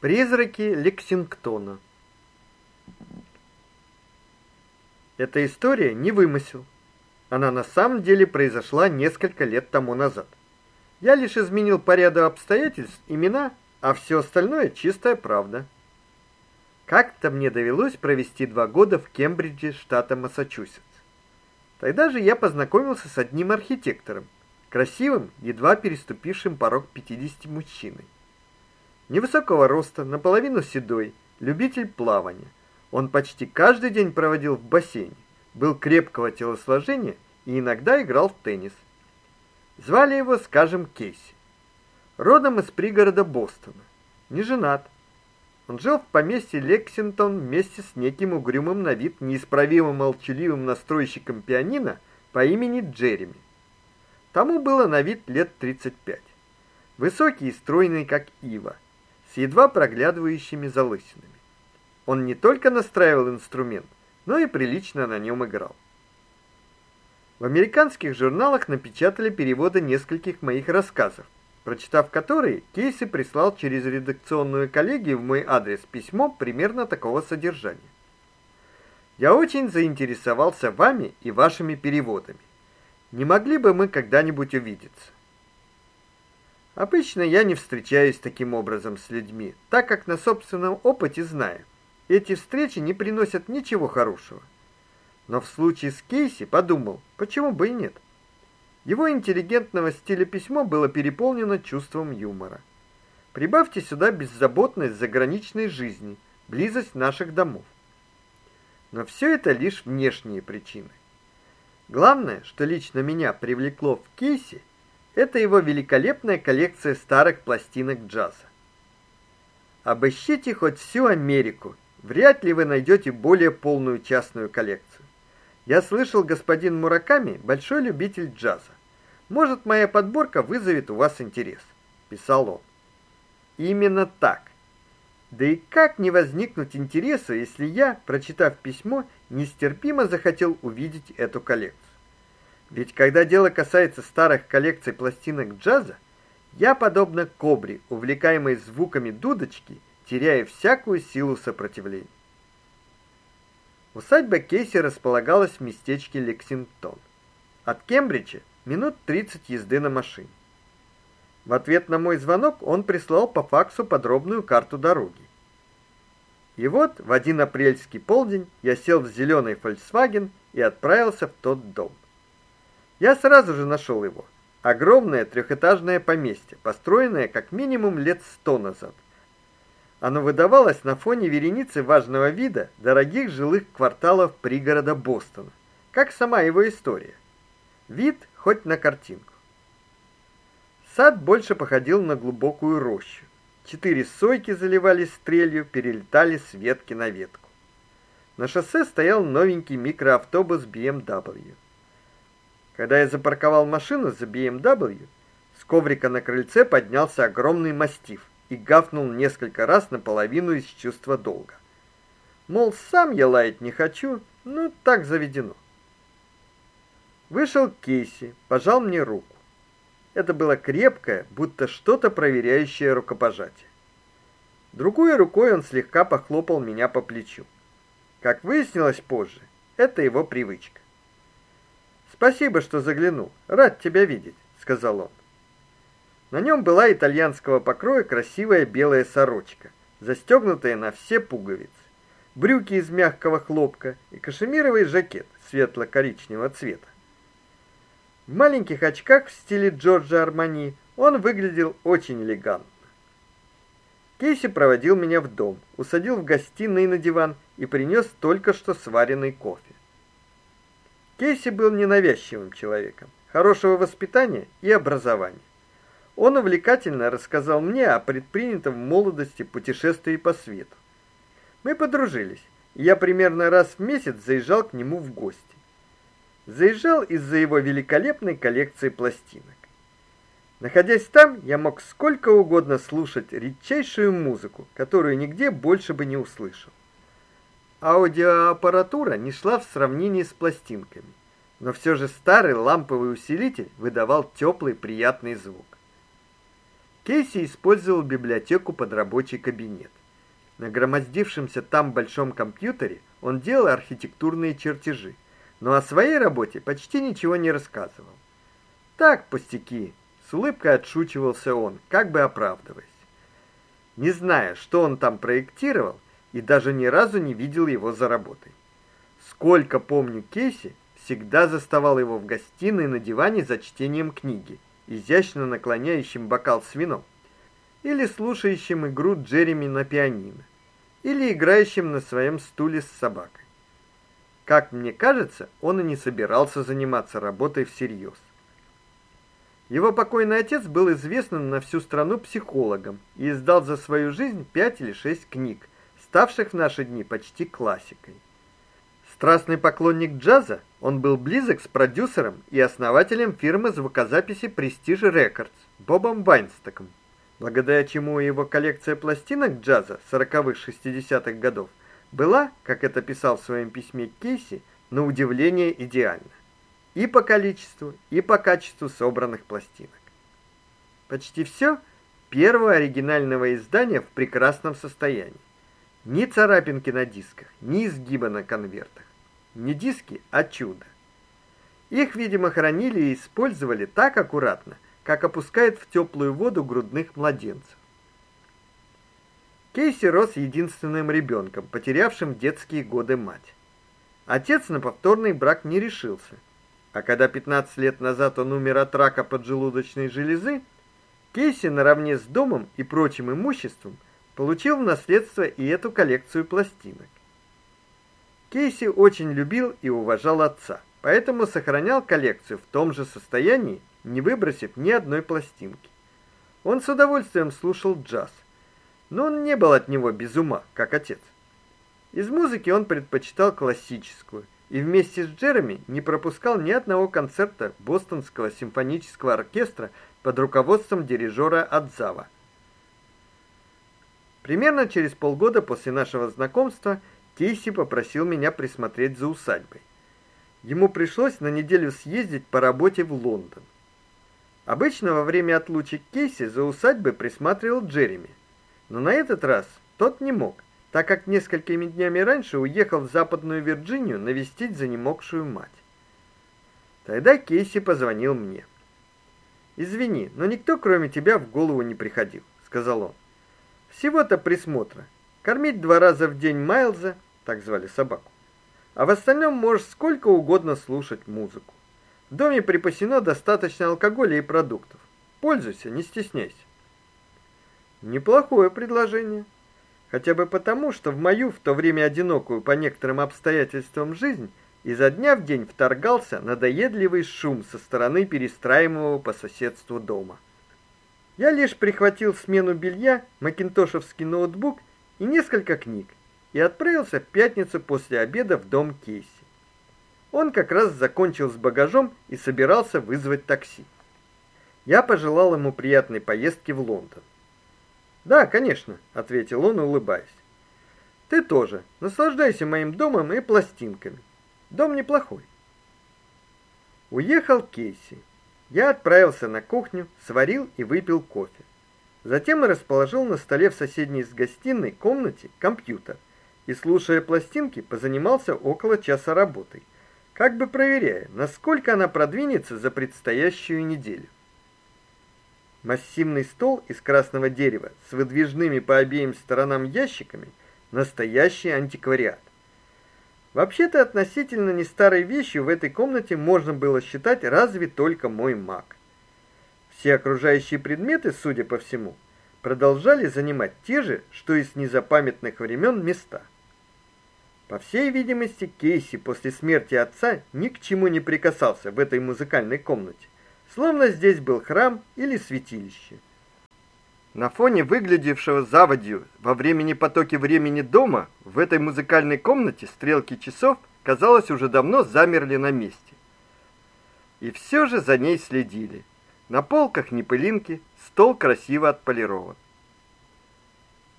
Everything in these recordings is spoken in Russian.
Призраки Лексингтона. Эта история не вымысел. Она на самом деле произошла несколько лет тому назад. Я лишь изменил порядок обстоятельств, имена, а все остальное чистая правда. Как-то мне довелось провести два года в Кембридже, штата Массачусетс. Тогда же я познакомился с одним архитектором, красивым, едва переступившим порог 50 мужчиной. Невысокого роста, наполовину седой, любитель плавания. Он почти каждый день проводил в бассейне, был крепкого телосложения и иногда играл в теннис. Звали его, скажем, Кейси. Родом из пригорода Бостона. Не женат. Он жил в поместье Лексингтон вместе с неким угрюмым на вид неисправимо молчаливым настройщиком пианино по имени Джереми. Тому было на вид лет 35. Высокий и стройный, как ива с едва проглядывающими залысинами. Он не только настраивал инструмент, но и прилично на нем играл. В американских журналах напечатали переводы нескольких моих рассказов, прочитав которые, Кейси прислал через редакционную коллегию в мой адрес письмо примерно такого содержания. Я очень заинтересовался вами и вашими переводами. Не могли бы мы когда-нибудь увидеться? Обычно я не встречаюсь таким образом с людьми, так как на собственном опыте знаю, эти встречи не приносят ничего хорошего. Но в случае с Кейси подумал, почему бы и нет. Его интеллигентного стиля письмо было переполнено чувством юмора. Прибавьте сюда беззаботность заграничной жизни, близость наших домов. Но все это лишь внешние причины. Главное, что лично меня привлекло в Кейси, это его великолепная коллекция старых пластинок джаза. Обыщите хоть всю Америку, вряд ли вы найдете более полную частную коллекцию. Я слышал, господин Мураками большой любитель джаза. Может, моя подборка вызовет у вас интерес, писал он. Именно так. Да и как не возникнуть интереса, если я, прочитав письмо, нестерпимо захотел увидеть эту коллекцию? Ведь когда дело касается старых коллекций пластинок джаза, я подобно кобре, увлекаемой звуками дудочки, теряю всякую силу сопротивления. Усадьба Кейси располагалась в местечке Лексингтон. От Кембриджа минут 30 езды на машине. В ответ на мой звонок он прислал по факсу подробную карту дороги. И вот в один апрельский полдень я сел в зеленый Volkswagen и отправился в тот дом. Я сразу же нашел его. Огромное трехэтажное поместье, построенное как минимум лет сто назад. Оно выдавалось на фоне вереницы важного вида дорогих жилых кварталов пригорода Бостона, как сама его история. Вид хоть на картинку. Сад больше походил на глубокую рощу. Четыре сойки заливались стрелью, перелетали с ветки на ветку. На шоссе стоял новенький микроавтобус BMW. Когда я запарковал машину за BMW, с коврика на крыльце поднялся огромный мастиф и гавкнул несколько раз наполовину из чувства долга. Мол, сам я лаять не хочу, ну так заведено. Вышел Кейси, пожал мне руку. Это было крепкое, будто что-то проверяющее рукопожатие. Другой рукой он слегка похлопал меня по плечу. Как выяснилось позже, это его привычка. Спасибо, что заглянул. Рад тебя видеть, сказал он. На нем была итальянского покроя красивая белая сорочка, застегнутая на все пуговицы, брюки из мягкого хлопка и кашемировый жакет светло-коричневого цвета. В маленьких очках в стиле Джорджа Армани он выглядел очень элегантно. Кейси проводил меня в дом, усадил в гостиной на диван и принес только что сваренный кофе. Кейси был ненавязчивым человеком, хорошего воспитания и образования. Он увлекательно рассказал мне о предпринятом в молодости путешествии по свету. Мы подружились, и я примерно раз в месяц заезжал к нему в гости. Заезжал из-за его великолепной коллекции пластинок. Находясь там, я мог сколько угодно слушать редчайшую музыку, которую нигде больше бы не услышал. Аудиоаппаратура не шла в сравнении с пластинками, но все же старый ламповый усилитель выдавал теплый приятный звук. Кейси использовал библиотеку под рабочий кабинет. На громоздившемся там большом компьютере он делал архитектурные чертежи, но о своей работе почти ничего не рассказывал. Так, пустяки, с улыбкой отшучивался он, как бы оправдываясь. Не зная, что он там проектировал, и даже ни разу не видел его за работой. Сколько помню Кейси, всегда заставал его в гостиной на диване за чтением книги, изящно наклоняющим бокал с вином, или слушающим игру Джереми на пианино, или играющим на своем стуле с собакой. Как мне кажется, он и не собирался заниматься работой всерьез. Его покойный отец был известным на всю страну психологом и издал за свою жизнь пять или шесть книг, ставших в наши дни почти классикой. Страстный поклонник джаза, он был близок с продюсером и основателем фирмы звукозаписи Prestige Records Бобом Вайнстоком, благодаря чему его коллекция пластинок джаза 40-х-60-х годов была, как это писал в своем письме Кейси, на удивление идеальна. И по количеству, и по качеству собранных пластинок. Почти все первого оригинального издания в прекрасном состоянии. Ни царапинки на дисках, ни изгиба на конвертах. Не диски, а чудо. Их, видимо, хранили и использовали так аккуратно, как опускают в теплую воду грудных младенцев. Кейси рос единственным ребенком, потерявшим детские годы мать. Отец на повторный брак не решился. А когда 15 лет назад он умер от рака поджелудочной железы, Кейси наравне с домом и прочим имуществом получил в наследство и эту коллекцию пластинок. Кейси очень любил и уважал отца, поэтому сохранял коллекцию в том же состоянии, не выбросив ни одной пластинки. Он с удовольствием слушал джаз, но он не был от него без ума, как отец. Из музыки он предпочитал классическую и вместе с Джереми не пропускал ни одного концерта Бостонского симфонического оркестра под руководством дирижера Адзава. Примерно через полгода после нашего знакомства Кейси попросил меня присмотреть за усадьбой. Ему пришлось на неделю съездить по работе в Лондон. Обычно во время отлучек Кейси за усадьбой присматривал Джереми. Но на этот раз тот не мог, так как несколькими днями раньше уехал в Западную Вирджинию навестить занемогшую мать. Тогда Кейси позвонил мне. Извини, но никто кроме тебя в голову не приходил, сказал он. Всего-то присмотра. Кормить два раза в день Майлза, так звали собаку. А в остальном можешь сколько угодно слушать музыку. В доме припасено достаточно алкоголя и продуктов. Пользуйся, не стесняйся. Неплохое предложение. Хотя бы потому, что в мою в то время одинокую по некоторым обстоятельствам жизнь изо дня в день вторгался надоедливый шум со стороны перестраиваемого по соседству дома. Я лишь прихватил смену белья, макинтошевский ноутбук и несколько книг и отправился в пятницу после обеда в дом Кейси. Он как раз закончил с багажом и собирался вызвать такси. Я пожелал ему приятной поездки в Лондон. "Да, конечно", ответил он, улыбаясь. "Ты тоже. Наслаждайся моим домом и пластинками. Дом неплохой". Уехал Кейси. Я отправился на кухню, сварил и выпил кофе. Затем расположил на столе в соседней с гостиной комнате компьютер и слушая пластинки, позанимался около часа работой, как бы проверяя, насколько она продвинется за предстоящую неделю. Массивный стол из красного дерева с выдвижными по обеим сторонам ящиками настоящий антиквариат. Вообще-то относительно не старой вещью в этой комнате можно было считать разве только мой маг. Все окружающие предметы, судя по всему, продолжали занимать те же, что и с незапамятных времен места. По всей видимости, Кейси после смерти отца ни к чему не прикасался в этой музыкальной комнате словно здесь был храм или святилище. На фоне выглядевшего заводью во времени потоки времени дома, в этой музыкальной комнате стрелки часов, казалось, уже давно замерли на месте. И все же за ней следили. На полках не пылинки, стол красиво отполирован.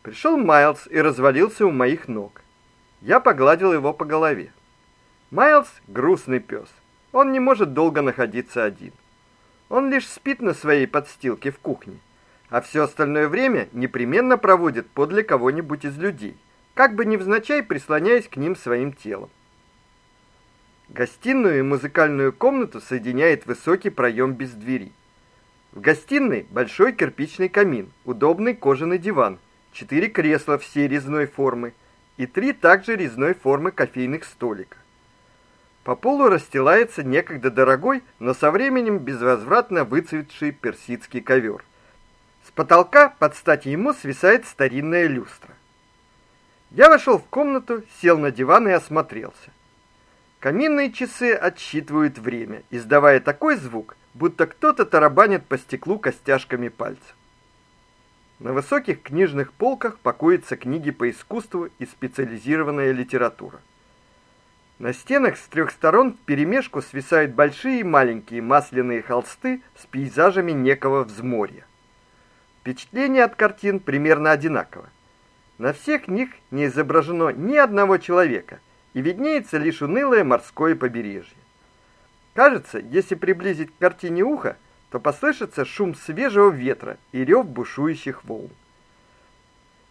Пришел Майлз и развалился у моих ног. Я погладил его по голове. Майлз грустный пес. Он не может долго находиться один. Он лишь спит на своей подстилке в кухне. А все остальное время непременно проводит подле кого-нибудь из людей, как бы невзначай прислоняясь к ним своим телом. Гостиную и музыкальную комнату соединяет высокий проем без двери. В гостиной большой кирпичный камин, удобный кожаный диван, четыре кресла всей резной формы и три также резной формы кофейных столика. По полу расстилается некогда дорогой, но со временем безвозвратно выцветший персидский ковер. Потолка под стать ему свисает старинная люстра. Я вошел в комнату, сел на диван и осмотрелся. Каминные часы отсчитывают время, издавая такой звук, будто кто-то тарабанит по стеклу костяшками пальцев. На высоких книжных полках покоятся книги по искусству и специализированная литература. На стенах с трех сторон вперемешку свисают большие и маленькие масляные холсты с пейзажами некого взморья. Впечатление от картин примерно одинаково. На всех них не изображено ни одного человека, и виднеется лишь унылое морское побережье. Кажется, если приблизить к картине ухо, то послышится шум свежего ветра и рев бушующих волн.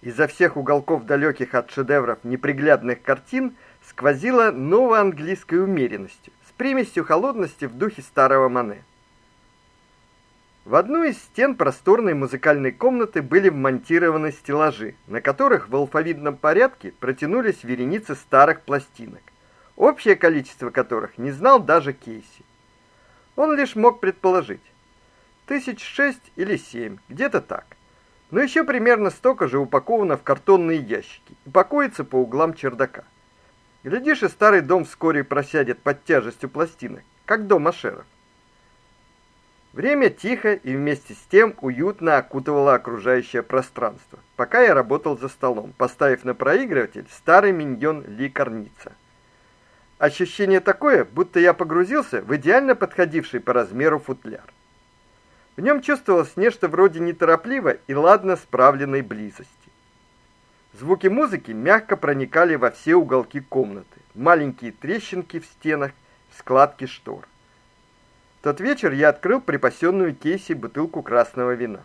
Изо всех уголков далеких от шедевров неприглядных картин сквозила новоанглийской умеренностью, с примесью холодности в духе старого Мане. В одну из стен просторной музыкальной комнаты были вмонтированы стеллажи, на которых в алфавитном порядке протянулись вереницы старых пластинок, общее количество которых не знал даже Кейси. Он лишь мог предположить: тысяч шесть или семь, где-то так. Но еще примерно столько же упаковано в картонные ящики и покоится по углам чердака. Глядишь, и старый дом вскоре просядет под тяжестью пластинок, как дом Ашеров. Время тихо и вместе с тем уютно окутывало окружающее пространство, пока я работал за столом, поставив на проигрыватель старый миньон Ли Корница. Ощущение такое, будто я погрузился в идеально подходивший по размеру футляр. В нем чувствовалось нечто вроде неторопливой и ладно справленной близости. Звуки музыки мягко проникали во все уголки комнаты, маленькие трещинки в стенах, складки штор тот вечер я открыл припасенную Кейси бутылку красного вина.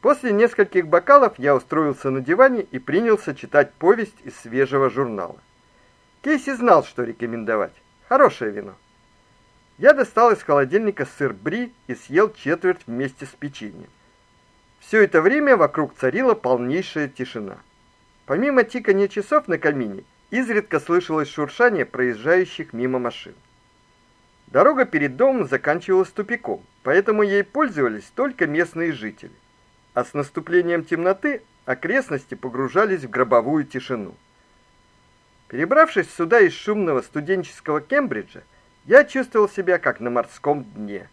После нескольких бокалов я устроился на диване и принялся читать повесть из свежего журнала. Кейси знал, что рекомендовать. Хорошее вино. Я достал из холодильника сыр бри и съел четверть вместе с печеньем. Все это время вокруг царила полнейшая тишина. Помимо тикания часов на камине, изредка слышалось шуршание проезжающих мимо машин. Дорога перед домом заканчивалась тупиком, поэтому ей пользовались только местные жители. А с наступлением темноты окрестности погружались в гробовую тишину. Перебравшись сюда из шумного студенческого Кембриджа, я чувствовал себя как на морском дне.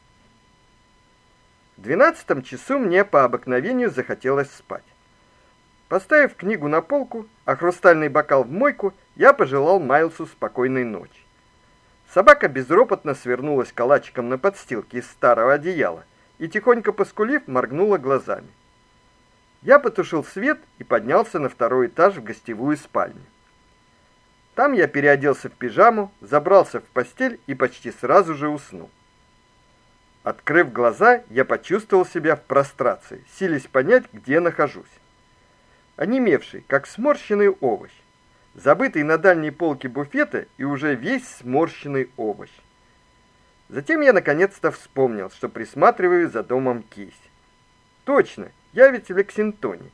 В двенадцатом часу мне по обыкновению захотелось спать. Поставив книгу на полку, а хрустальный бокал в мойку, я пожелал Майлсу спокойной ночи. Собака безропотно свернулась калачиком на подстилке из старого одеяла и тихонько поскулив, моргнула глазами. Я потушил свет и поднялся на второй этаж в гостевую спальню. Там я переоделся в пижаму, забрался в постель и почти сразу же уснул. Открыв глаза, я почувствовал себя в прострации, силясь понять, где нахожусь. Онемевший, как сморщенный овощ, забытый на дальней полке буфета и уже весь сморщенный овощ. Затем я наконец-то вспомнил, что присматриваю за домом Кись. Точно, я ведь в Лексингтоне.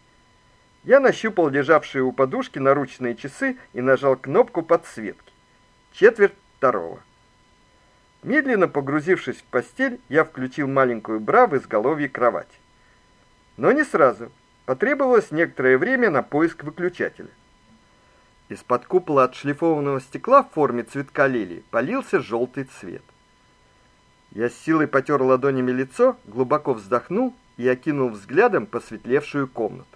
Я нащупал лежавшие у подушки наручные часы и нажал кнопку подсветки. Четверть второго. Медленно погрузившись в постель, я включил маленькую бра в изголовье кровати. Но не сразу. Потребовалось некоторое время на поиск выключателя. Из-под купола отшлифованного стекла в форме цветка лилии полился желтый цвет. Я с силой потер ладонями лицо, глубоко вздохнул и окинул взглядом посветлевшую комнату.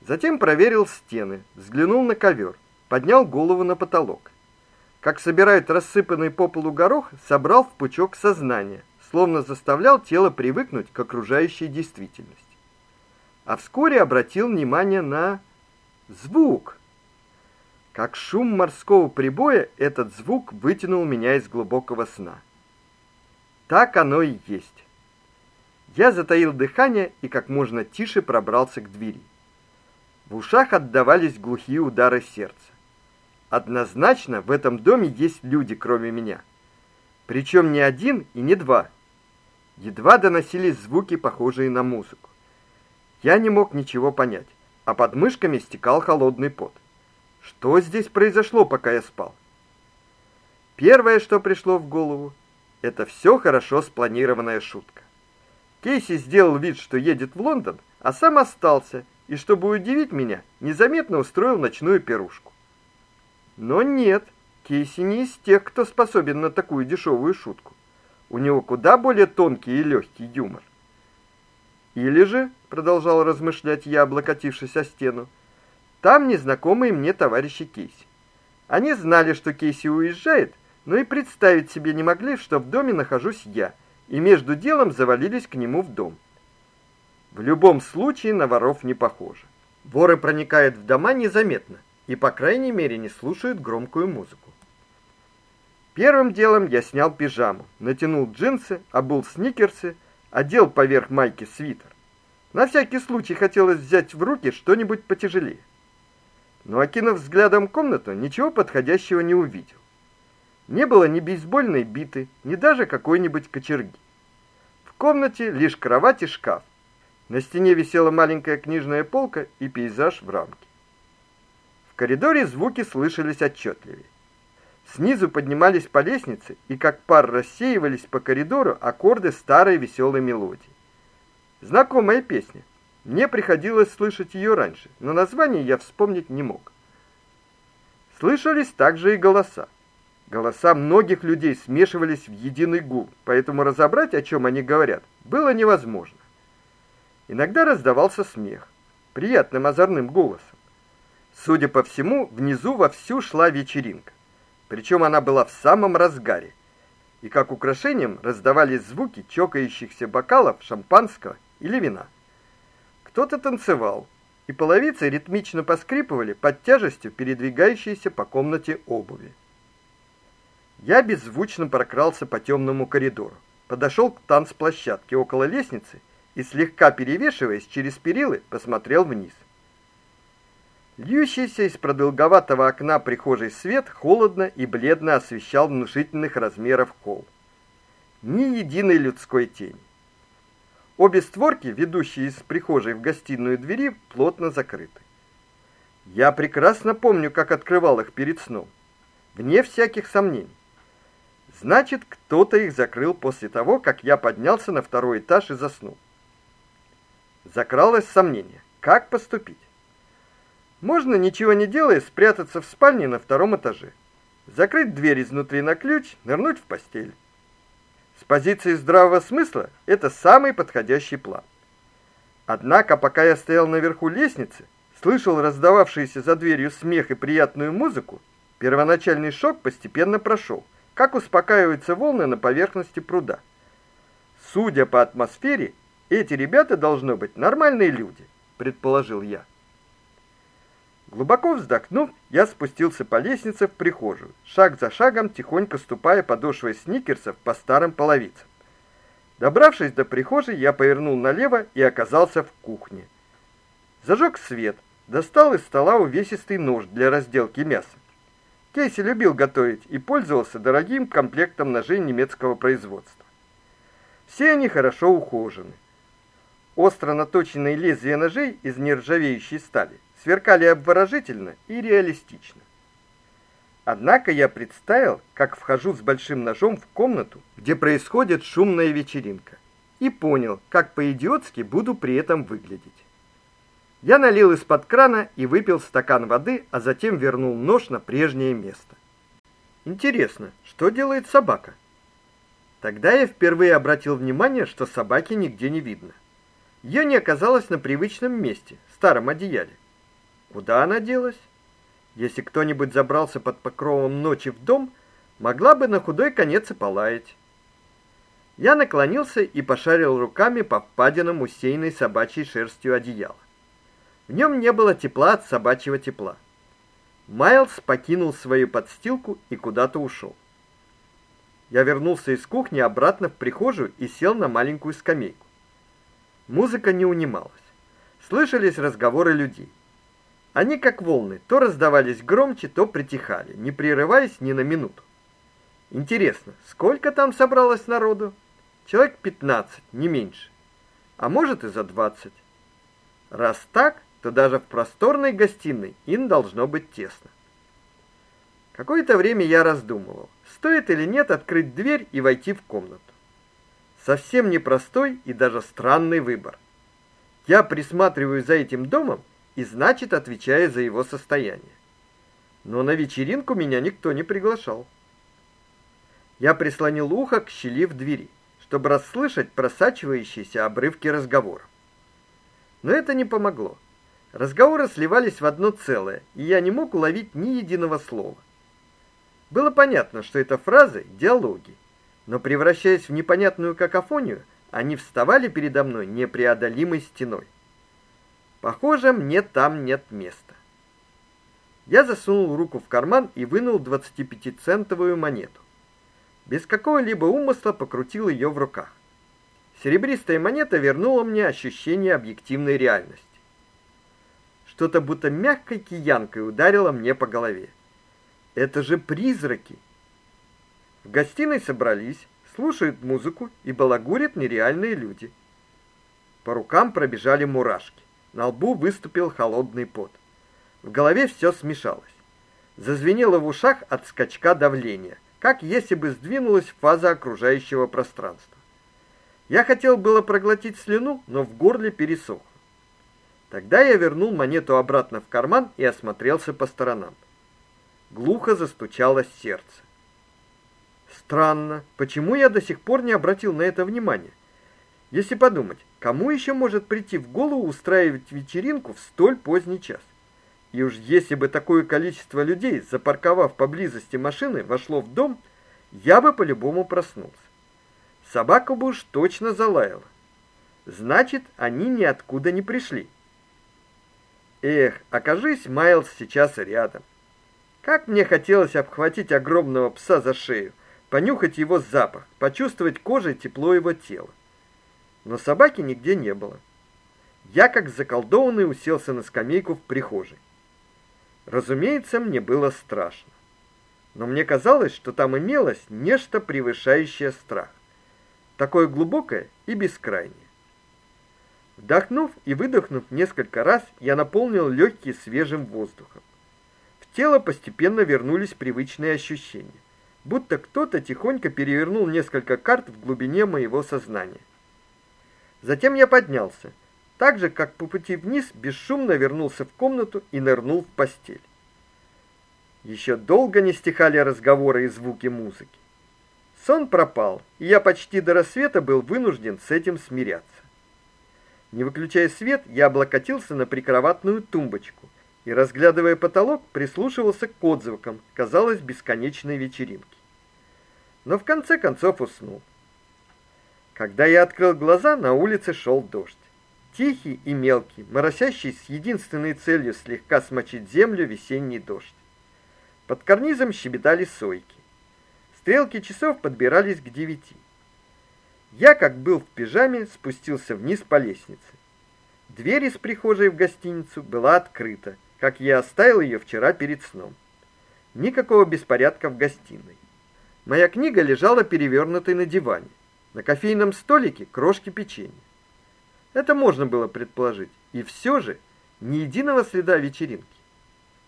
Затем проверил стены, взглянул на ковер, поднял голову на потолок. Как собирает рассыпанный по полу горох, собрал в пучок сознание, словно заставлял тело привыкнуть к окружающей действительности. А вскоре обратил внимание на звук. Как шум морского прибоя, этот звук вытянул меня из глубокого сна. Так оно и есть. Я затаил дыхание и как можно тише пробрался к двери. В ушах отдавались глухие удары сердца. Однозначно в этом доме есть люди, кроме меня. Причем не один и не два. Едва доносились звуки, похожие на музыку. Я не мог ничего понять, а под мышками стекал холодный пот. Что здесь произошло, пока я спал? Первое, что пришло в голову, это все хорошо спланированная шутка. Кейси сделал вид, что едет в Лондон, а сам остался и, чтобы удивить меня, незаметно устроил ночную пирушку. Но нет, Кейси не из тех, кто способен на такую дешевую шутку. У него куда более тонкий и легкий юмор. Или же, продолжал размышлять я, облокотившись о стену, там незнакомые мне товарищи Кейси. Они знали, что Кейси уезжает, но и представить себе не могли, что в доме нахожусь я, и между делом завалились к нему в дом. В любом случае на воров не похоже. Воры проникают в дома незаметно и, по крайней мере, не слушают громкую музыку. Первым делом я снял пижаму, натянул джинсы, обул сникерсы, одел поверх майки свитер. На всякий случай хотелось взять в руки что-нибудь потяжелее. Но окинув взглядом комнату, ничего подходящего не увидел. Не было ни бейсбольной биты, ни даже какой-нибудь кочерги. В комнате лишь кровать и шкаф. На стене висела маленькая книжная полка и пейзаж в рамке. В коридоре звуки слышались отчетливее. Снизу поднимались по лестнице, и как пар рассеивались по коридору аккорды старой веселой мелодии. Знакомая песня. Мне приходилось слышать ее раньше, но название я вспомнить не мог. Слышались также и голоса. Голоса многих людей смешивались в единый гул, поэтому разобрать, о чем они говорят, было невозможно. Иногда раздавался смех, приятным озорным голосом. Судя по всему, внизу вовсю шла вечеринка. Причем она была в самом разгаре. И как украшением раздавались звуки чокающихся бокалов шампанского или вина. Кто-то танцевал, и половицы ритмично поскрипывали под тяжестью передвигающейся по комнате обуви. Я беззвучно прокрался по темному коридору, подошел к танцплощадке около лестницы и слегка перевешиваясь через перилы, посмотрел вниз. Льющийся из продолговатого окна прихожей свет холодно и бледно освещал внушительных размеров холл. Ни единой людской тени. Обе створки, ведущие из прихожей в гостиную двери, плотно закрыты. Я прекрасно помню, как открывал их перед сном. Вне всяких сомнений. Значит, кто-то их закрыл после того, как я поднялся на второй этаж и заснул. Закралось сомнение: как поступить? Можно ничего не делая спрятаться в спальне на втором этаже, закрыть дверь изнутри на ключ, нырнуть в постель. С позиции здравого смысла это самый подходящий план. Однако, пока я стоял наверху лестницы, слышал раздававшийся за дверью смех и приятную музыку, первоначальный шок постепенно прошел как успокаиваются волны на поверхности пруда. Судя по атмосфере, эти ребята должны быть нормальные люди, предположил я. Глубоко вздохнув, я спустился по лестнице в прихожую, шаг за шагом тихонько ступая подошвой сникерсов по старым половицам. Добравшись до прихожей, я повернул налево и оказался в кухне. Зажег свет, достал из стола увесистый нож для разделки мяса. Кейси любил готовить и пользовался дорогим комплектом ножей немецкого производства. Все они хорошо ухожены. Остро наточенные лезвия ножей из нержавеющей стали сверкали обворожительно и реалистично. Однако я представил, как вхожу с большим ножом в комнату, где происходит шумная вечеринка, и понял, как по-идиотски буду при этом выглядеть. Я налил из-под крана и выпил стакан воды, а затем вернул нож на прежнее место. Интересно, что делает собака? Тогда я впервые обратил внимание, что собаки нигде не видно. Ее не оказалось на привычном месте, старом одеяле. Куда она делась? Если кто-нибудь забрался под покровом ночи в дом, могла бы на худой конец и полаять. Я наклонился и пошарил руками по впадинам усеянной собачьей шерстью одеяла. В нем не было тепла от собачьего тепла. Майлз покинул свою подстилку и куда-то ушел. Я вернулся из кухни обратно в прихожую и сел на маленькую скамейку. Музыка не унималась. Слышались разговоры людей. Они как волны, то раздавались громче, то притихали, не прерываясь ни на минуту. Интересно, сколько там собралось народу? Человек 15, не меньше. А может и за 20. Раз так, то даже в просторной гостиной им должно быть тесно. Какое-то время я раздумывал, стоит или нет открыть дверь и войти в комнату. Совсем непростой и даже странный выбор. Я присматриваю за этим домом и значит отвечаю за его состояние. Но на вечеринку меня никто не приглашал. Я прислонил ухо к щели в двери, чтобы расслышать просачивающиеся обрывки разговора. Но это не помогло. Разговоры сливались в одно целое, и я не мог уловить ни единого слова. Было понятно, что это фразы диалоги, но превращаясь в непонятную какофонию, они вставали передо мной непреодолимой стеной. Похоже, мне там нет места. Я засунул руку в карман и вынул 25-центовую монету. Без какого-либо умысла покрутил ее в руках. Серебристая монета вернула мне ощущение объективной реальности. Что-то будто мягкой киянкой ударило мне по голове. Это же призраки. В гостиной собрались, слушают музыку и балагурят нереальные люди. По рукам пробежали мурашки. На лбу выступил холодный пот. В голове все смешалось. Зазвенело в ушах от скачка давления, как если бы сдвинулась фаза окружающего пространства. Я хотел было проглотить слюну, но в горле пересохло. Тогда я вернул монету обратно в карман и осмотрелся по сторонам. Глухо застучало сердце. Странно, почему я до сих пор не обратил на это внимания? Если подумать, кому еще может прийти в голову устраивать вечеринку в столь поздний час? И уж если бы такое количество людей, запарковав поблизости машины, вошло в дом, я бы по-любому проснулся. Собака бы уж точно залаяла. Значит, они ниоткуда не пришли. Эх, окажись Майлз сейчас рядом. Как мне хотелось обхватить огромного пса за шею, понюхать его запах, почувствовать кожей тепло его тела. Но собаки нигде не было. Я как заколдованный уселся на скамейку в прихожей. Разумеется, мне было страшно. Но мне казалось, что там имелось нечто превышающее страх. Такое глубокое и бескрайнее. Вдохнув и выдохнув несколько раз, я наполнил легкие свежим воздухом тело постепенно вернулись привычные ощущения, будто кто-то тихонько перевернул несколько карт в глубине моего сознания. Затем я поднялся, так же как по пути вниз, бесшумно вернулся в комнату и нырнул в постель. Еще долго не стихали разговоры и звуки музыки. Сон пропал, и я почти до рассвета был вынужден с этим смиряться. Не выключая свет, я облокотился на прикроватную тумбочку и, разглядывая потолок, прислушивался к отзвукам, казалось, бесконечной вечеринки. Но в конце концов уснул. Когда я открыл глаза, на улице шел дождь. Тихий и мелкий, моросящий с единственной целью слегка смочить землю весенний дождь. Под карнизом щебетали сойки. Стрелки часов подбирались к девяти. Я, как был в пижаме, спустился вниз по лестнице. Дверь из прихожей в гостиницу была открыта, как я оставил ее вчера перед сном. Никакого беспорядка в гостиной. Моя книга лежала перевернутой на диване. На кофейном столике крошки печенья. Это можно было предположить, и все же ни единого следа вечеринки.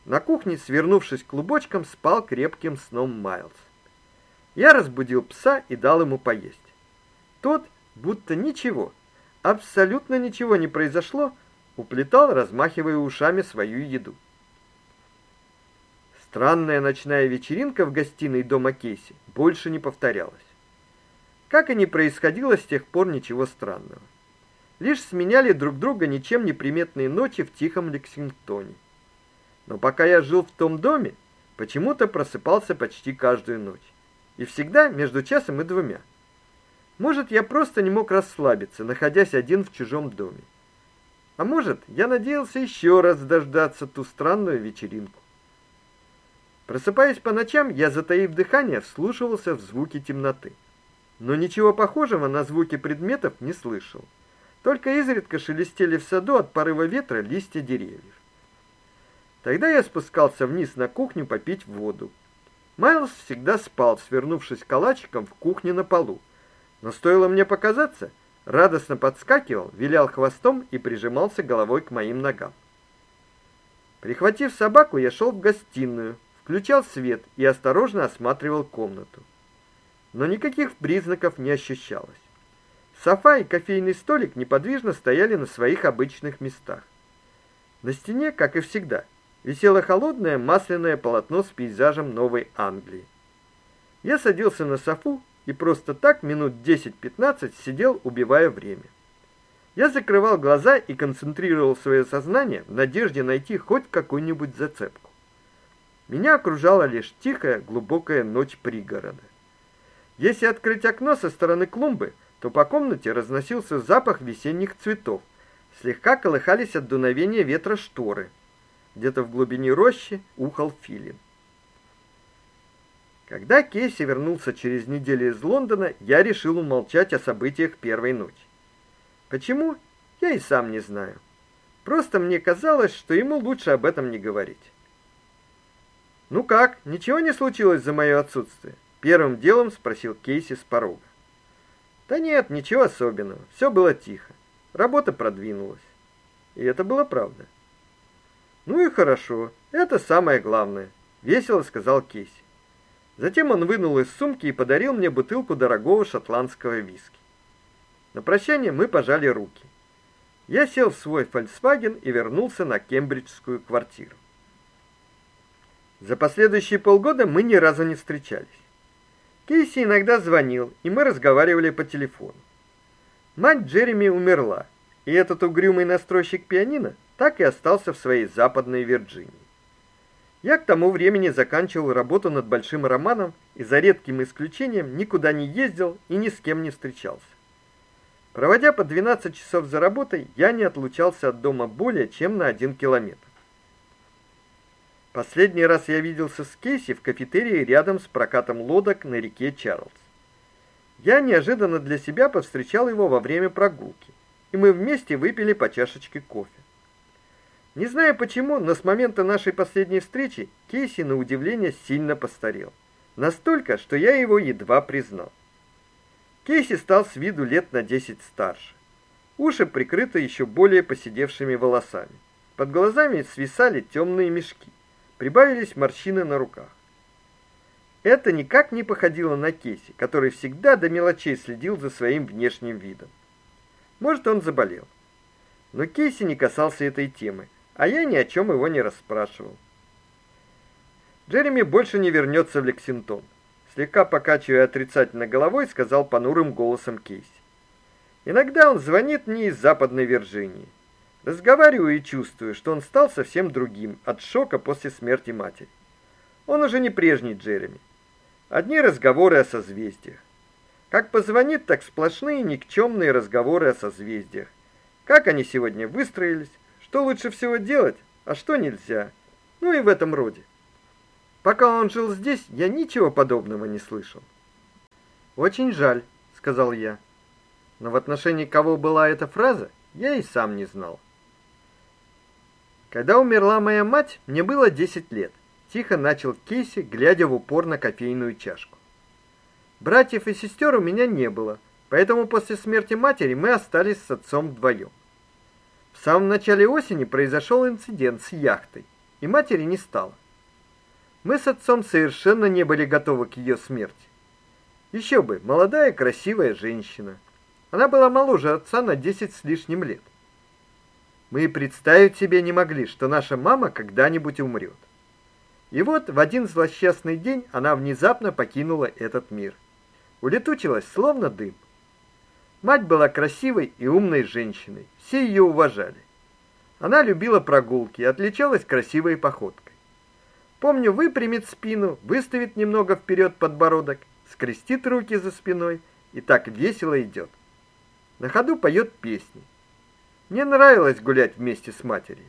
На кухне, свернувшись клубочком, спал крепким сном Майлз. Я разбудил пса и дал ему поесть. Тот, будто ничего, абсолютно ничего не произошло, уплетал, размахивая ушами свою еду. Странная ночная вечеринка в гостиной дома Кейси больше не повторялась. Как и не происходило с тех пор ничего странного. Лишь сменяли друг друга ничем не приметные ночи в тихом Лексингтоне. Но пока я жил в том доме, почему-то просыпался почти каждую ночь. И всегда между часом и двумя. Может, я просто не мог расслабиться, находясь один в чужом доме. А может, я надеялся еще раз дождаться ту странную вечеринку. Просыпаясь по ночам, я, затаив дыхание, вслушивался в звуки темноты. Но ничего похожего на звуки предметов не слышал. Только изредка шелестели в саду от порыва ветра листья деревьев. Тогда я спускался вниз на кухню попить воду. Майлз всегда спал, свернувшись калачиком в кухне на полу. Но стоило мне показаться, радостно подскакивал, вилял хвостом и прижимался головой к моим ногам. Прихватив собаку, я шел в гостиную, включал свет и осторожно осматривал комнату. Но никаких признаков не ощущалось. Софа и кофейный столик неподвижно стояли на своих обычных местах. На стене, как и всегда, висело холодное масляное полотно с пейзажем Новой Англии. Я садился на софу и просто так минут 10-15 сидел, убивая время. Я закрывал глаза и концентрировал свое сознание в надежде найти хоть какую-нибудь зацепку. Меня окружала лишь тихая, глубокая ночь пригорода. Если открыть окно со стороны клумбы, то по комнате разносился запах весенних цветов. Слегка колыхались от дуновения ветра шторы. Где-то в глубине рощи ухал филин. Когда Кейси вернулся через неделю из Лондона, я решил умолчать о событиях первой ночи. Почему? Я и сам не знаю. Просто мне казалось, что ему лучше об этом не говорить. Ну как, ничего не случилось за мое отсутствие? Первым делом спросил Кейси с порога. Да нет, ничего особенного. Все было тихо. Работа продвинулась. И это было правда. Ну и хорошо. Это самое главное, весело сказал Кейси. Затем он вынул из сумки и подарил мне бутылку дорогого шотландского виски. На прощание мы пожали руки. Я сел в свой Volkswagen и вернулся на кембриджскую квартиру. За последующие полгода мы ни разу не встречались. Кейси иногда звонил, и мы разговаривали по телефону. Мать Джереми умерла, и этот угрюмый настройщик пианино так и остался в своей Западной Вирджинии. Я к тому времени заканчивал работу над большим романом и за редким исключением никуда не ездил и ни с кем не встречался. Проводя по 12 часов за работой, я не отлучался от дома более чем на один километр. Последний раз я виделся с Кейси в кафетерии рядом с прокатом лодок на реке Чарльз. Я неожиданно для себя повстречал его во время прогулки, и мы вместе выпили по чашечке кофе. Не знаю почему, но с момента нашей последней встречи Кейси на удивление сильно постарел. Настолько, что я его едва признал. Кейси стал с виду лет на 10 старше. Уши прикрыты еще более поседевшими волосами. Под глазами свисали темные мешки прибавились морщины на руках. Это никак не походило на Кейси, который всегда до мелочей следил за своим внешним видом. Может, он заболел. Но Кейси не касался этой темы, а я ни о чем его не расспрашивал. Джереми больше не вернется в Лексингтон, слегка покачивая отрицательно головой, сказал понурым голосом Кейси. Иногда он звонит мне из Западной Вирджинии. Разговариваю и чувствую, что он стал совсем другим от шока после смерти матери. Он уже не прежний Джереми. Одни разговоры о созвездиях. Как позвонит, так сплошные никчемные разговоры о созвездиях. Как они сегодня выстроились, что лучше всего делать, а что нельзя. Ну и в этом роде. Пока он жил здесь, я ничего подобного не слышал. Очень жаль, сказал я. Но в отношении кого была эта фраза, я и сам не знал. Когда умерла моя мать, мне было 10 лет. Тихо начал Кейси, глядя в упор на кофейную чашку. Братьев и сестер у меня не было, поэтому после смерти матери мы остались с отцом вдвоем. В самом начале осени произошел инцидент с яхтой, и матери не стало. Мы с отцом совершенно не были готовы к ее смерти. Еще бы, молодая красивая женщина. Она была моложе отца на 10 с лишним лет. Мы и представить себе не могли, что наша мама когда-нибудь умрет. И вот в один злосчастный день она внезапно покинула этот мир. Улетучилась словно дым. Мать была красивой и умной женщиной. Все ее уважали. Она любила прогулки и отличалась красивой походкой. Помню, выпрямит спину, выставит немного вперед подбородок, скрестит руки за спиной и так весело идет. На ходу поет песни. Мне нравилось гулять вместе с матерью.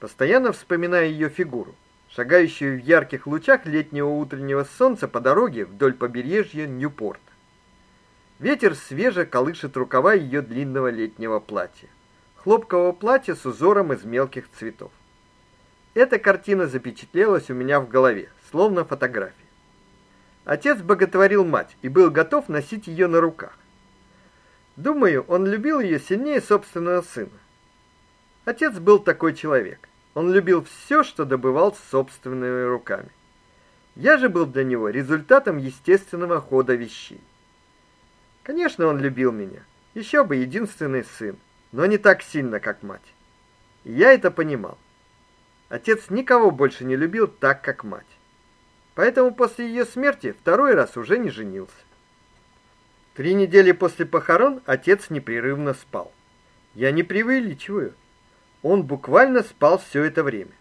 Постоянно вспоминая ее фигуру, шагающую в ярких лучах летнего утреннего солнца по дороге вдоль побережья Ньюпорта. Ветер свеже колышет рукава ее длинного летнего платья. Хлопкового платья с узором из мелких цветов. Эта картина запечатлелась у меня в голове, словно фотография. Отец боготворил мать и был готов носить ее на руках. Думаю, он любил ее сильнее собственного сына. Отец был такой человек. Он любил все, что добывал собственными руками. Я же был для него результатом естественного хода вещей. Конечно, он любил меня. Еще бы единственный сын, но не так сильно, как мать. И я это понимал. Отец никого больше не любил так, как мать. Поэтому после ее смерти второй раз уже не женился. Три недели после похорон отец непрерывно спал. Я не преувеличиваю. Он буквально спал все это время.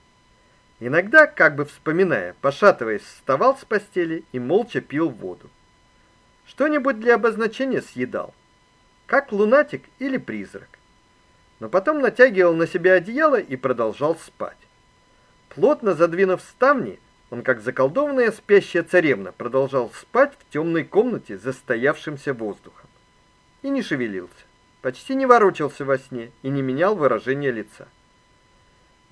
Иногда, как бы вспоминая, пошатываясь, вставал с постели и молча пил воду. Что-нибудь для обозначения съедал, как лунатик или призрак. Но потом натягивал на себя одеяло и продолжал спать. Плотно задвинув ставни, он как заколдованная спящая царевна продолжал спать в темной комнате с застоявшимся воздухом. И не шевелился, почти не ворочался во сне и не менял выражения лица.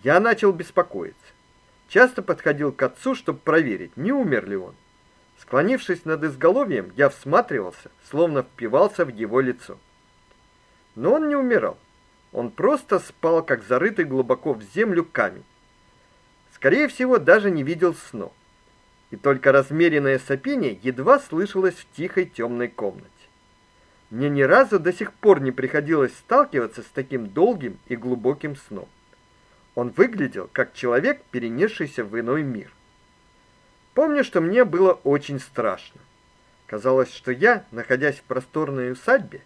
Я начал беспокоиться. Часто подходил к отцу, чтобы проверить, не умер ли он. Склонившись над изголовьем, я всматривался, словно впивался в его лицо. Но он не умирал. Он просто спал, как зарытый глубоко в землю камень. Скорее всего, даже не видел снов. И только размеренное сопение едва слышалось в тихой темной комнате. Мне ни разу до сих пор не приходилось сталкиваться с таким долгим и глубоким сном. Он выглядел как человек, перенесшийся в иной мир. Помню, что мне было очень страшно. Казалось, что я, находясь в просторной усадьбе,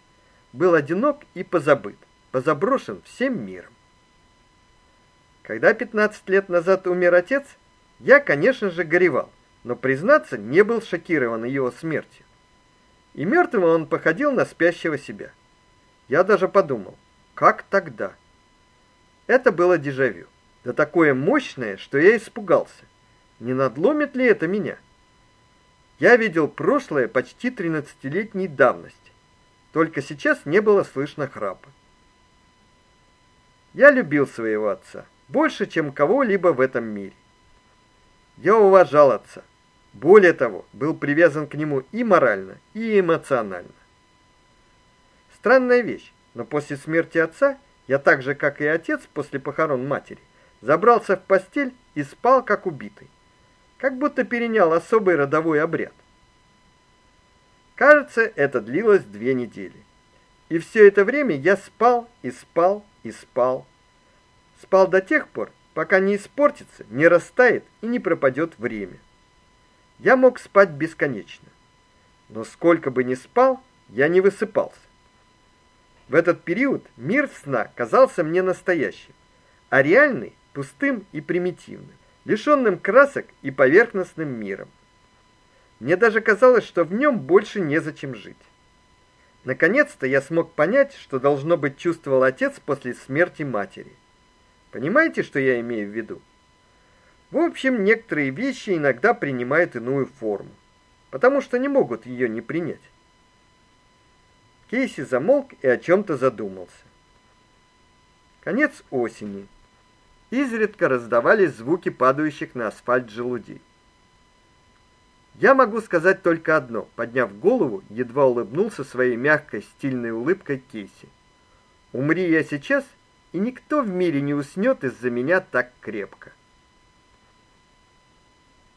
был одинок и позабыт, позаброшен всем миром. Когда 15 лет назад умер отец, я, конечно же, горевал, но признаться, не был шокирован его смертью. И мертвым он походил на спящего себя. Я даже подумал: как тогда? Это было дежавю. Да такое мощное, что я испугался. Не надломит ли это меня? Я видел прошлое почти тринадцатилетней давности. Только сейчас не было слышно храпа. Я любил своего отца больше, чем кого-либо в этом мире. Я уважал отца. Более того, был привязан к нему и морально, и эмоционально. Странная вещь, но после смерти отца я так же, как и отец после похорон матери, забрался в постель и спал как убитый. Как будто перенял особый родовой обряд. Кажется, это длилось две недели. И все это время я спал и спал и спал. Спал до тех пор, пока не испортится, не растает и не пропадет время. Я мог спать бесконечно. Но сколько бы ни спал, я не высыпался. В этот период мир сна казался мне настоящим, а реальный пустым и примитивным, лишённым красок и поверхностным миром. Мне даже казалось, что в нем больше незачем жить. Наконец-то я смог понять, что должно быть чувствовал отец после смерти матери. Понимаете, что я имею в виду? В общем, некоторые вещи иногда принимают иную форму, потому что не могут ее не принять. Кейси замолк и о чем то задумался. Конец осени. Изредка раздавались звуки падающих на асфальт желудей. Я могу сказать только одно. Подняв голову, едва улыбнулся своей мягкой, стильной улыбкой Кейси. Умри я сейчас, и никто в мире не уснет из-за меня так крепко.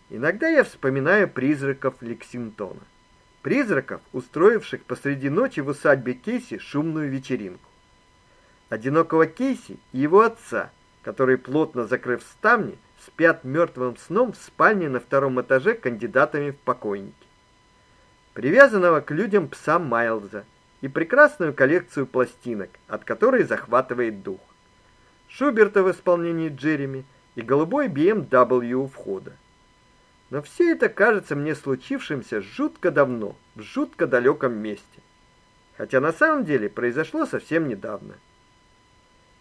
Иногда я вспоминаю призраков Лексингтона. Призраков, устроивших посреди ночи в усадьбе Кейси шумную вечеринку. Одинокого Кейси и его отца, которые плотно закрыв ставни, спят мертвым сном в спальне на втором этаже кандидатами в покойники. Привязанного к людям пса Майлза и прекрасную коллекцию пластинок, от которой захватывает дух. Шуберта в исполнении Джереми и голубой BMW у входа. Но все это кажется мне случившимся жутко давно, в жутко далеком месте. Хотя на самом деле произошло совсем недавно.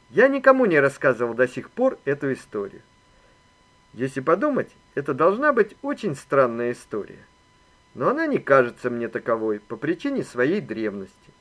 Я никому не рассказывал до сих пор эту историю. Если подумать, это должна быть очень странная история. но она не кажется мне таковой по причине своей древности.